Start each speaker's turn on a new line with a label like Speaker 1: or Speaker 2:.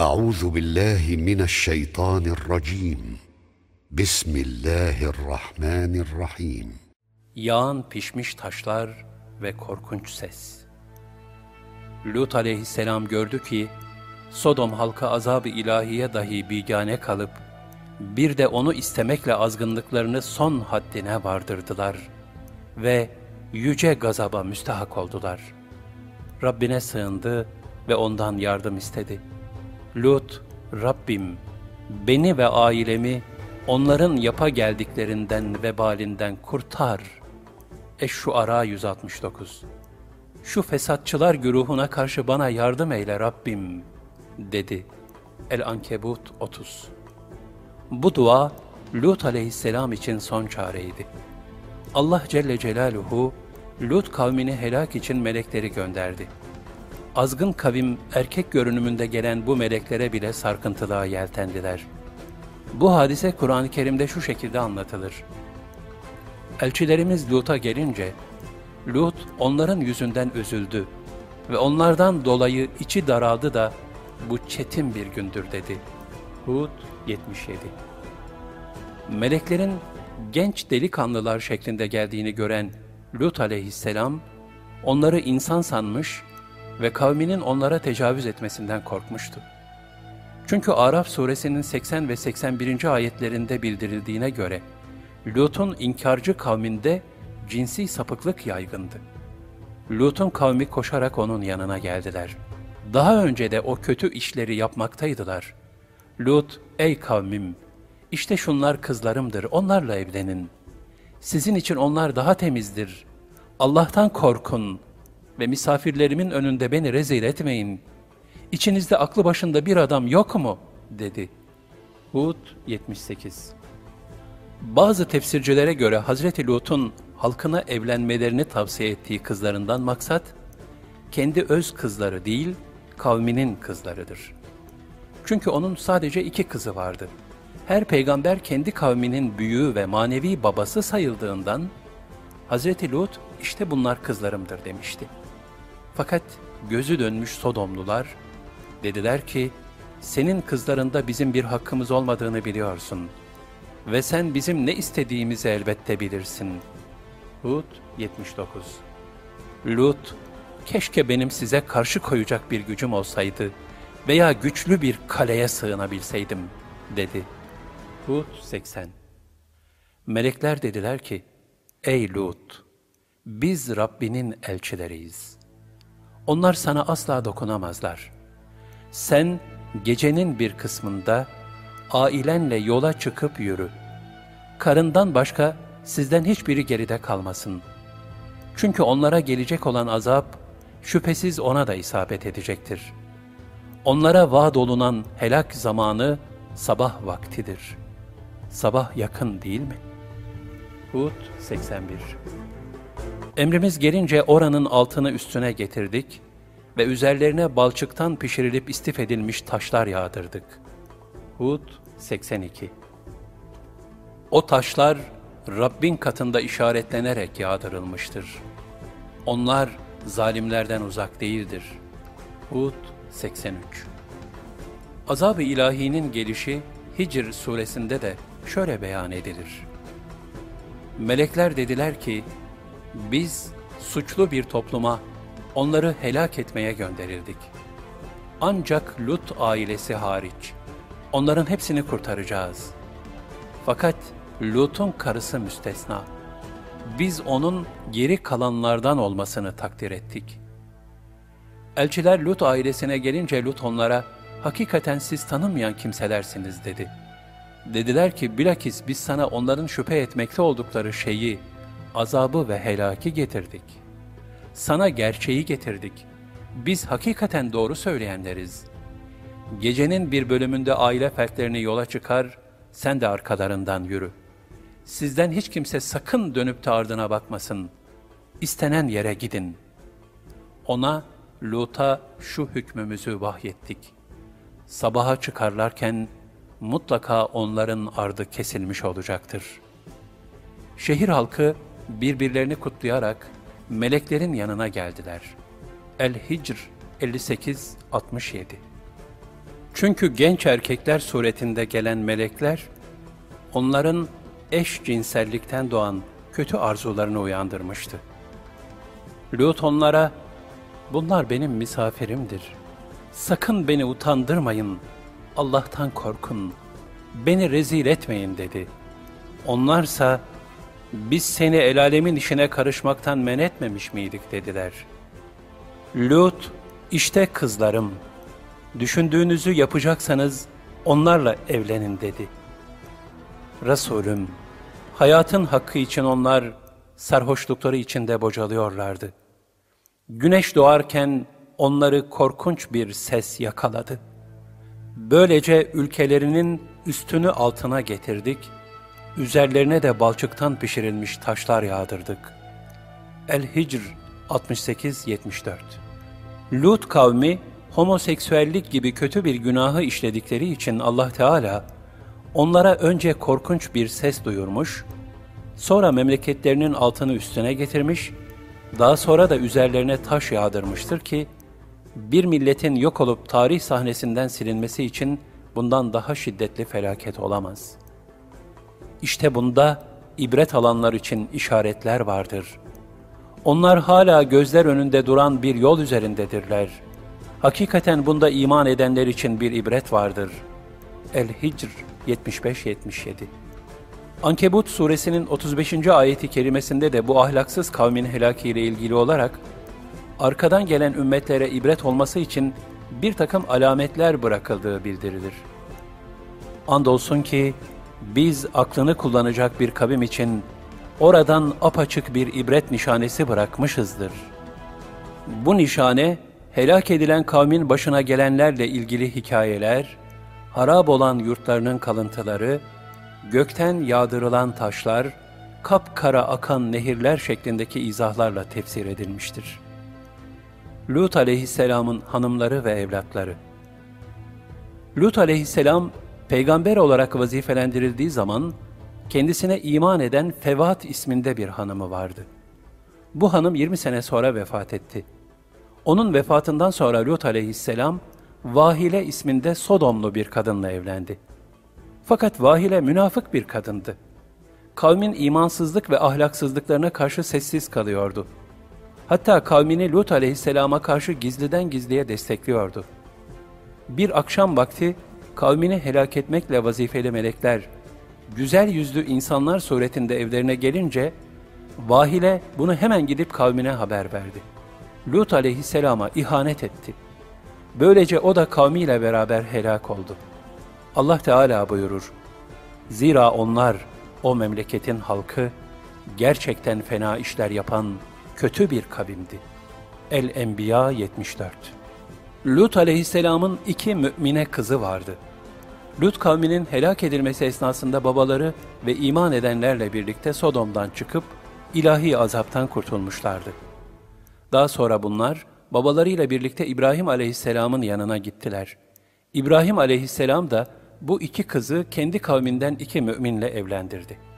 Speaker 1: أعوذ بالله من الشيطان الرجيم بسم الله الرحمن الرحيم
Speaker 2: Yağan pişmiş taşlar ve korkunç ses. Lut aleyhisselam gördü ki, Sodom halkı azab-ı ilahiye dahi bigane kalıp, bir de onu istemekle azgınlıklarını son haddine vardırdılar ve yüce gazaba müstahak oldular. Rabbine sığındı ve ondan yardım istedi. Lut, Rabbim, beni ve ailemi onların yapa geldiklerinden vebalinden kurtar. Eş-Şuara 169 Şu fesatçılar güruhuna karşı bana yardım eyle Rabbim, dedi. El-Ankebut 30 Bu dua, Lut aleyhisselam için son çareydi. Allah Celle Celaluhu, Lut kavmini helak için melekleri gönderdi. Azgın kavim erkek görünümünde gelen bu meleklere bile sarkıntılığa yeltendiler. Bu hadise Kur'an-ı Kerim'de şu şekilde anlatılır. Elçilerimiz Lut'a gelince, Lut onların yüzünden üzüldü ve onlardan dolayı içi daraldı da bu çetin bir gündür dedi. Hud 77 Meleklerin genç delikanlılar şeklinde geldiğini gören Lut aleyhisselam, onları insan sanmış ve kavminin onlara tecavüz etmesinden korkmuştu. Çünkü Araf suresinin 80 ve 81. ayetlerinde bildirildiğine göre, Lut'un inkarcı kavminde cinsi sapıklık yaygındı. Lut'un kavmi koşarak onun yanına geldiler. Daha önce de o kötü işleri yapmaktaydılar. Lut, ey kavmim, işte şunlar kızlarımdır, onlarla evlenin. Sizin için onlar daha temizdir. Allah'tan korkun ve misafirlerimin önünde beni rezil etmeyin. İçinizde aklı başında bir adam yok mu? dedi. Hud 78 Bazı tefsircilere göre Hazreti Lut'un halkına evlenmelerini tavsiye ettiği kızlarından maksat, kendi öz kızları değil, kavminin kızlarıdır. Çünkü onun sadece iki kızı vardı. Her peygamber kendi kavminin büyüğü ve manevi babası sayıldığından, Hazreti Lut işte bunlar kızlarımdır demişti. Fakat gözü dönmüş Sodomlular, dediler ki, senin kızlarında bizim bir hakkımız olmadığını biliyorsun ve sen bizim ne istediğimizi elbette bilirsin. Hud 79 Lut, keşke benim size karşı koyacak bir gücüm olsaydı veya güçlü bir kaleye sığınabilseydim, dedi. Hud 80 Melekler dediler ki, Ey Lut! Biz Rabbinin elçileriyiz. Onlar sana asla dokunamazlar. Sen gecenin bir kısmında ailenle yola çıkıp yürü. Karından başka sizden hiçbiri geride kalmasın. Çünkü onlara gelecek olan azap, şüphesiz ona da isabet edecektir. Onlara vaad olunan helak zamanı sabah vaktidir. Sabah yakın değil mi? Hud 81 Emrimiz gelince oranın altını üstüne getirdik ve üzerlerine balçıktan pişirilip istif edilmiş taşlar yağdırdık. Hud 82 O taşlar Rabbin katında işaretlenerek yağdırılmıştır. Onlar zalimlerden uzak değildir. Hud 83 Azab-ı ilahinin gelişi Hicr suresinde de şöyle beyan edilir. Melekler dediler ki, biz suçlu bir topluma onları helak etmeye gönderildik. Ancak Lut ailesi hariç onların hepsini kurtaracağız. Fakat Lut'un karısı müstesna. Biz onun geri kalanlardan olmasını takdir ettik. Elçiler Lut ailesine gelince Lut onlara, hakikaten siz tanınmayan kimselersiniz dedi. Dediler ki bilakis biz sana onların şüphe etmekte oldukları şeyi, azabı ve helaki getirdik. Sana gerçeği getirdik. Biz hakikaten doğru söyleyenleriz. Gecenin bir bölümünde aile fertlerini yola çıkar, sen de arkalarından yürü. Sizden hiç kimse sakın dönüp de ardına bakmasın. İstenen yere gidin. Ona, Lut'a şu hükmümüzü vahyettik. Sabaha çıkarlarken mutlaka onların ardı kesilmiş olacaktır. Şehir halkı birbirlerini kutlayarak meleklerin yanına geldiler. El-Hicr 58-67 Çünkü genç erkekler suretinde gelen melekler, onların eş cinsellikten doğan kötü arzularını uyandırmıştı. Lut onlara, bunlar benim misafirimdir. Sakın beni utandırmayın, Allah'tan korkun, beni rezil etmeyin dedi. Onlarsa, biz seni el alemin işine karışmaktan men etmemiş miydik dediler. Lut, işte kızlarım, düşündüğünüzü yapacaksanız onlarla evlenin dedi. Resulüm, hayatın hakkı için onlar sarhoşlukları içinde bocalıyorlardı. Güneş doğarken onları korkunç bir ses yakaladı. Böylece ülkelerinin üstünü altına getirdik, üzerlerine de balçıktan pişirilmiş taşlar yağdırdık. El-Hicr 68-74 Lut kavmi, homoseksüellik gibi kötü bir günahı işledikleri için Allah Teala, onlara önce korkunç bir ses duyurmuş, sonra memleketlerinin altını üstüne getirmiş, daha sonra da üzerlerine taş yağdırmıştır ki, bir milletin yok olup tarih sahnesinden silinmesi için bundan daha şiddetli felaket olamaz. İşte bunda ibret alanlar için işaretler vardır. Onlar hala gözler önünde duran bir yol üzerindedirler. Hakikaten bunda iman edenler için bir ibret vardır. El-Hicr 75-77 Ankebut suresinin 35. ayeti kerimesinde de bu ahlaksız kavmin helakiyle ilgili olarak arkadan gelen ümmetlere ibret olması için bir takım alametler bırakıldığı bildirilir. Andolsun ki biz aklını kullanacak bir kavim için oradan apaçık bir ibret nişanesi bırakmışızdır. Bu nişane, helak edilen kavmin başına gelenlerle ilgili hikayeler, harap olan yurtlarının kalıntıları, gökten yağdırılan taşlar, kapkara akan nehirler şeklindeki izahlarla tefsir edilmiştir. Lut aleyhisselamın hanımları ve evlatları Lut aleyhisselam, peygamber olarak vazifelendirildiği zaman, kendisine iman eden Fevat isminde bir hanımı vardı. Bu hanım 20 sene sonra vefat etti. Onun vefatından sonra Lut aleyhisselam, Vahile isminde Sodomlu bir kadınla evlendi. Fakat Vahile münafık bir kadındı. Kavmin imansızlık ve ahlaksızlıklarına karşı sessiz kalıyordu. Hatta kavmini Lut aleyhisselama karşı gizliden gizliye destekliyordu. Bir akşam vakti kavmini helak etmekle vazifeli melekler, güzel yüzlü insanlar suretinde evlerine gelince, Vahile bunu hemen gidip kavmine haber verdi. Lut aleyhisselama ihanet etti. Böylece o da kavmiyle beraber helak oldu. Allah Teala buyurur, Zira onlar, o memleketin halkı, gerçekten fena işler yapan kötü bir kavimdi. El-Enbiya 74 Lut aleyhisselamın iki mümine kızı vardı. Lut kavminin helak edilmesi esnasında babaları ve iman edenlerle birlikte Sodom'dan çıkıp ilahi azaptan kurtulmuşlardı. Daha sonra bunlar babalarıyla birlikte İbrahim aleyhisselamın yanına gittiler. İbrahim aleyhisselam da bu iki kızı kendi kavminden iki müminle evlendirdi.''